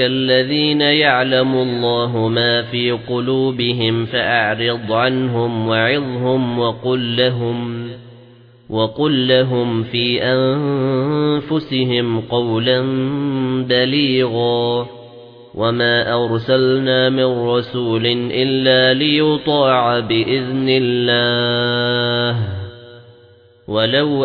الَّذِينَ يَعْلَمُ اللَّهُ مَا فِي قُلُوبِهِمْ فَأَعْرِضْ عَنْهُمْ وَعِظْهُمْ وَقُل لَّهُمْ وَقُل لَّهُمْ فِي أَنفُسِهِمْ قَوْلًا بَلِيغًا وَمَا أَرْسَلْنَا مِن رَّسُولٍ إِلَّا لِيُطَاعَ بِإِذْنِ اللَّهِ وَلَوْ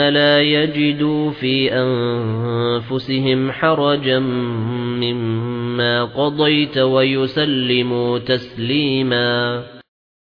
لَا يَجِدُوا فِي أَنفُسِهِمْ حَرَجًا مِّمَّا قَضَيْتَ وَيُسَلِّمُوا تَسْلِيمًا